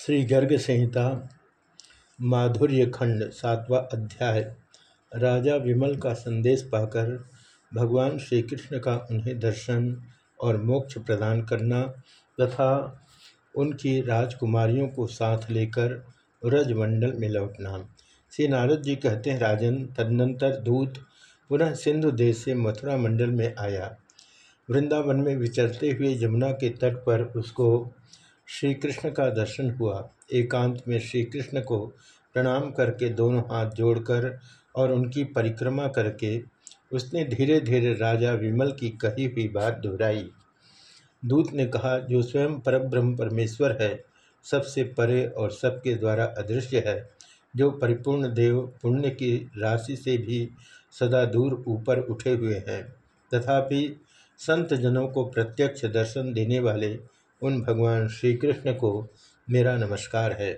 श्री गर्ग संहिता माधुर्य खंड सातवां अध्याय, राजा विमल का संदेश पाकर भगवान श्री कृष्ण का उन्हें दर्शन और मोक्ष प्रदान करना तथा उनकी राजकुमारियों को साथ लेकर व्रजमंडल में लौटना। श्री नारद जी कहते हैं, राजन, तदनंतर दूत पुनः सिंधु देश से मथुरा मंडल में आया। वृंदावन में विचरते हुए यमुना के तट पर उसको श्री कृष्ण का दर्शन हुआ। एकांत में श्री कृष्ण को प्रणाम करके दोनों हाथ जोड़कर और उनकी परिक्रमा करके उसने धीरे धीरे राजा विमल की कही हुई बात दोहराई। दूत ने कहा, जो स्वयं परब्रह्म परमेश्वर है, सबसे परे और सबके द्वारा अदृश्य है। जो परिपूर्ण देव पुण्य की राशि से भी सदा दूर ऊपर उठे हुए हैं, तथापि संत जनों को प्रत्यक्ष दर्शन देने वाले उन भगवान श्री कृष्ण को मेरा नमस्कार है।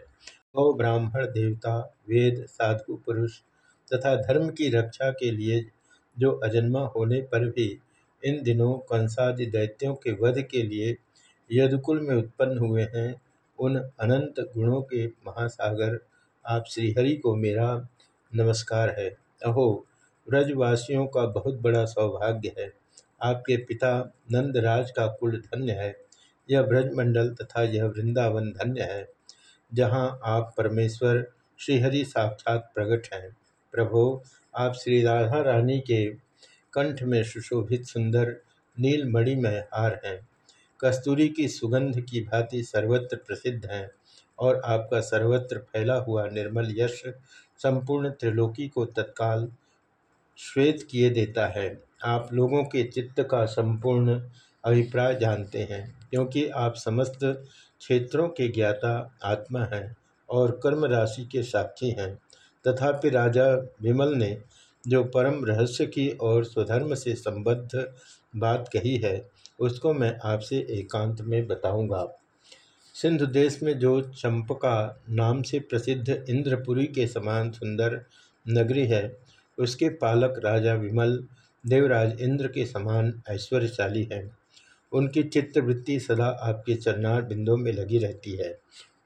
गौ ब्राह्मण देवता, वेद, साधु पुरुष तथा धर्म की रक्षा के लिए जो अजन्मा होने पर भी इन दिनों कंसादि दैत्यों के वध के लिए यदुकुल में उत्पन्न हुए हैं, उन अनंत गुणों के महासागर, आप श्रीहरि को मेरा नमस्कार है। अहो व्रजवासियों का बहुत बड़ा सौभाग्य है। आपके पिता नंदराज का कुल धन्य है। यह ब्रजमंडल तथा यह वृंदावन धन्य है, जहाँ आप परमेश्वर श्रीहरि साक्षात प्रकट हैं। प्रभो, आप श्री राधा रानी के कंठ में सुशोभित सुंदर नीलमणिमय हार हैं। कस्तूरी की सुगंध की भांति सर्वत्र प्रसिद्ध हैं और आपका सर्वत्र फैला हुआ निर्मल यश संपूर्ण त्रिलोकी को तत्काल श्वेत किए देता है। आप लोगों के चित्त का संपूर्ण अभिप्राय जानते हैं, क्योंकि आप समस्त क्षेत्रों के ज्ञाता आत्मा हैं और कर्म राशि के साक्षी हैं तथापि राजा विमल ने जो परम रहस्य की और स्वधर्म से संबद्ध बात कही है, उसको मैं आपसे एकांत में बताऊँगा। सिंधु देश में जो चंपका नाम से प्रसिद्ध इंद्रपुरी के समान सुंदर नगरी है, उसके पालक राजा विमल देवराज इंद्र के समान ऐश्वर्यशाली हैं उनकी चित्तवृत्ति सदा आपके चरणार बिंदों में लगी रहती है।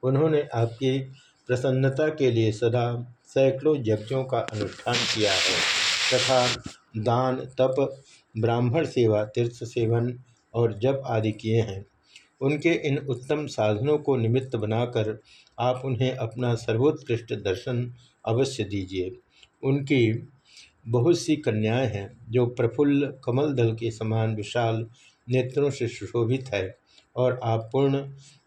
उन्होंने आपकी प्रसन्नता के लिए सदा सैकड़ों यज्ञों का अनुष्ठान किया है तथा दान, तप, ब्राह्मण सेवा, तीर्थ सेवन और जप आदि किए हैं। उनके इन उत्तम साधनों को निमित्त बनाकर आप उन्हें अपना सर्वोत्कृष्ट दर्शन अवश्य दीजिए। उनकी बहुत सी कन्याएँ हैं जो प्रफुल्ल कमल दल के समान विशाल नेत्रों से सुशोभित है और आप पूर्ण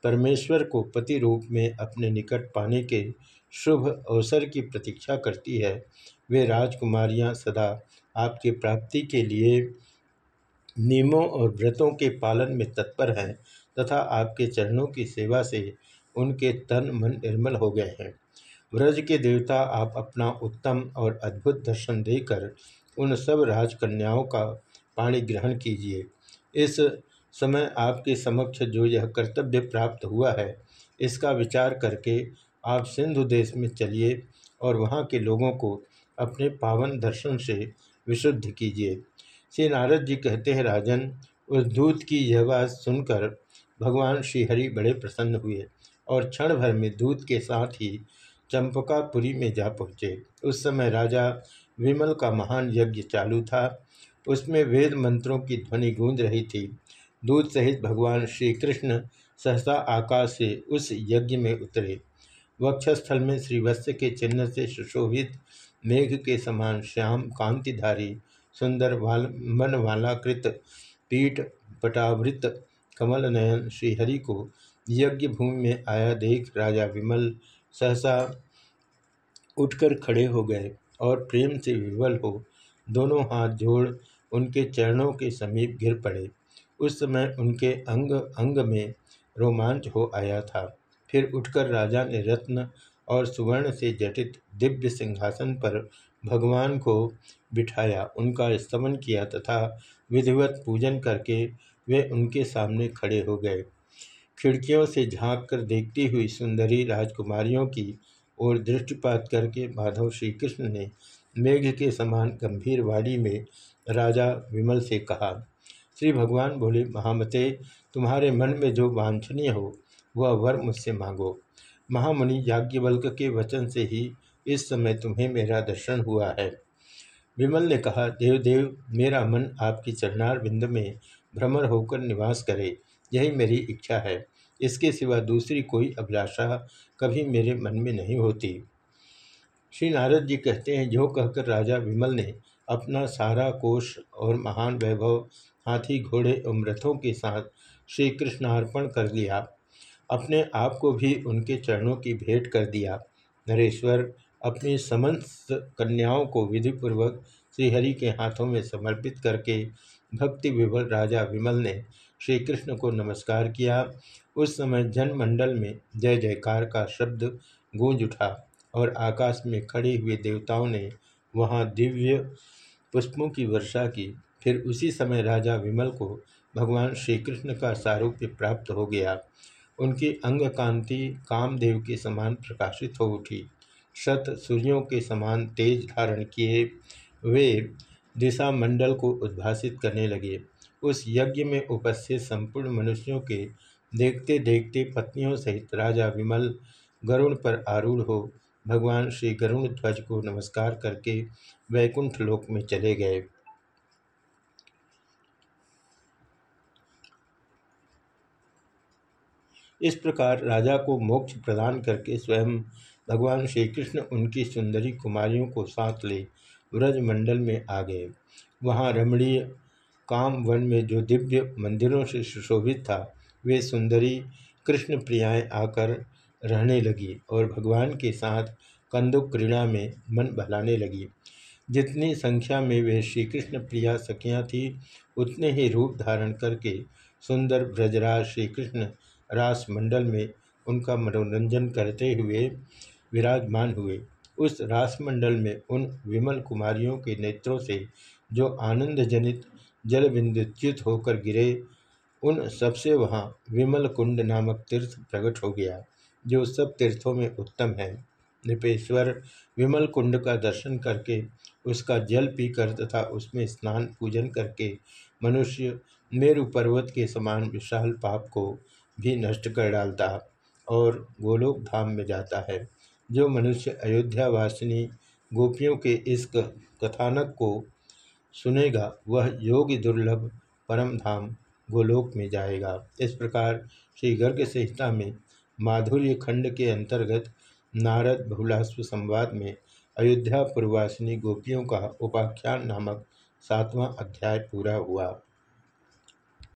परमेश्वर को पति रूप में अपने निकट पाने के शुभ अवसर की प्रतीक्षा करती है। वे राजकुमारियाँ सदा आपकी प्राप्ति के लिए नियमों और व्रतों के पालन में तत्पर हैं तथा आपके चरणों की सेवा से उनके तन मन निर्मल हो गए हैं। व्रज के देवता आप अपना उत्तम और अद्भुत दर्शन देकर उन सब राजकन्याओं का पाणी ग्रहण कीजिए। इस समय आपके समक्ष जो यह कर्तव्य प्राप्त हुआ है, इसका विचार करके आप सिंधु देश में चलिए और वहाँ के लोगों को अपने पावन दर्शन से विशुद्ध कीजिए। श्री नारद जी कहते हैं, राजन, उस दूत की यह बात सुनकर भगवान श्रीहरि बड़े प्रसन्न हुए और क्षण भर में दूत के साथ ही चंपकापुरी में जा पहुँचे। उस समय राजा विमल का महान यज्ञ चालू था उसमें वेद मंत्रों की ध्वनि गूंज रही थी। दूध सहित भगवान श्री कृष्ण सहसा आकाश से उस यज्ञ में उतरे। वक्षस्थल में श्रीवत्स के चिन्ह से सुशोभित मेघ के समान श्याम कांतिधारी, सुंदर वाल मन वालाकृत पीठ पटावृत कमल नयन श्रीहरि को यज्ञ भूमि में आया देख राजा विमल सहसा उठकर खड़े हो गए और प्रेम से विवल हो, दोनों हाथ जोड़ उनके चरणों के समीप गिर पड़े। उस समय उनके अंग अंग में रोमांच हो आया था। फिर उठकर राजा ने रत्न और सुवर्ण से जटित दिव्य सिंहासन पर भगवान को बिठाया। उनका स्तमन किया तथा विधिवत पूजन करके वे उनके सामने खड़े हो गए। खिड़कियों से झाँक कर देखती हुई सुंदरी राजकुमारियों की ओर दृष्टिपात करके माधव श्री कृष्ण ने मेघ के समान गंभीर वाणी में राजा विमल से कहा, श्री भगवान बोले, महामते, तुम्हारे मन में जो वांछनीय हो, वह वर मुझसे मांगो। महामुनि याज्ञवल्क के वचन से ही इस समय तुम्हें मेरा दर्शन हुआ है विमल ने कहा, देवदेव, मेरा मन आपकी चरणार बिंद में भ्रमर होकर निवास करे, यही मेरी इच्छा है। इसके सिवा दूसरी कोई अभिलाषा कभी मेरे मन में नहीं होती श्री नारद जी कहते हैं, जो कहकर राजा विमल ने अपना सारा कोष और महान वैभव हाथी घोड़े और रथों के साथ श्री कृष्णार्पण कर दिया अपने आप को भी उनके चरणों की भेंट कर दिया। नरेश्वर अपनी समस्त कन्याओं को विधिपूर्वक श्रीहरि के हाथों में समर्पित करके भक्ति विवल राजा विमल ने श्री कृष्ण को नमस्कार किया। उस समय जनमंडल में जय जयकार का शब्द गूंज उठा और आकाश में खड़े हुए देवताओं ने वहाँ दिव्य पुष्पों की वर्षा की। फिर उसी समय राजा विमल को भगवान श्री कृष्ण का सारूप्य प्राप्त हो गया। उनकी अंग कांति कामदेव के समान प्रकाशित हो उठी। शत सूर्यों के समान तेज धारण किए वे दिशा मंडल को उद्भासित करने लगे। उस यज्ञ में उपस्थित संपूर्ण मनुष्यों के देखते देखते पत्नियों सहित राजा विमल गरुण पर आरूढ़ हो भगवान श्री गरुण ध्वज को नमस्कार करके वैकुंठ लोक में चले गए। इस प्रकार राजा को मोक्ष प्रदान करके स्वयं भगवान श्री कृष्ण उनकी सुंदरी कुमारियों को साथ ले व्रज मंडल में आ गए। वहाँ रमणीय काम वन में जो दिव्य मंदिरों से सुशोभित था, वे सुंदरी कृष्ण प्रियाएँ आकर रहने लगी और भगवान के साथ कंदुक क्रीड़ा में मन बहलाने लगी। जितनी संख्या में वे श्री कृष्ण प्रिया सखियाँ थीं, उतने ही रूप धारण करके सुंदर ब्रजराज श्री कृष्ण रास मंडल में उनका मनोरंजन करते हुए विराजमान हुए। उस रासमंडल में उन विमल कुमारियों के नेत्रों से जो आनंद जनित जल बिंदुच्युत होकर गिरे, उन सबसे वहाँ विमल कुंड नामक तीर्थ प्रकट हो गया। जो सब तीर्थों में उत्तम है। नृपेश्वर विमल कुंड का दर्शन करके, उसका जल पीकर तथा उसमें स्नान पूजन करके, मनुष्य मेरु पर्वत के समान विशाल पाप को भी नष्ट कर डालता और गोलोक धाम में जाता है। जो मनुष्य अयोध्या वासिनी गोपियों के इस कथानक को सुनेगा, वह योगी दुर्लभ परम धाम गोलोक में जाएगा। इस प्रकार श्री गर्ग संहिता में माधुर्य खंड के अंतर्गत नारद बहुलाश्व संवाद में अयोध्या पूर्वासिनी गोपियों का उपाख्यान नामक सातवां अध्याय पूरा हुआ।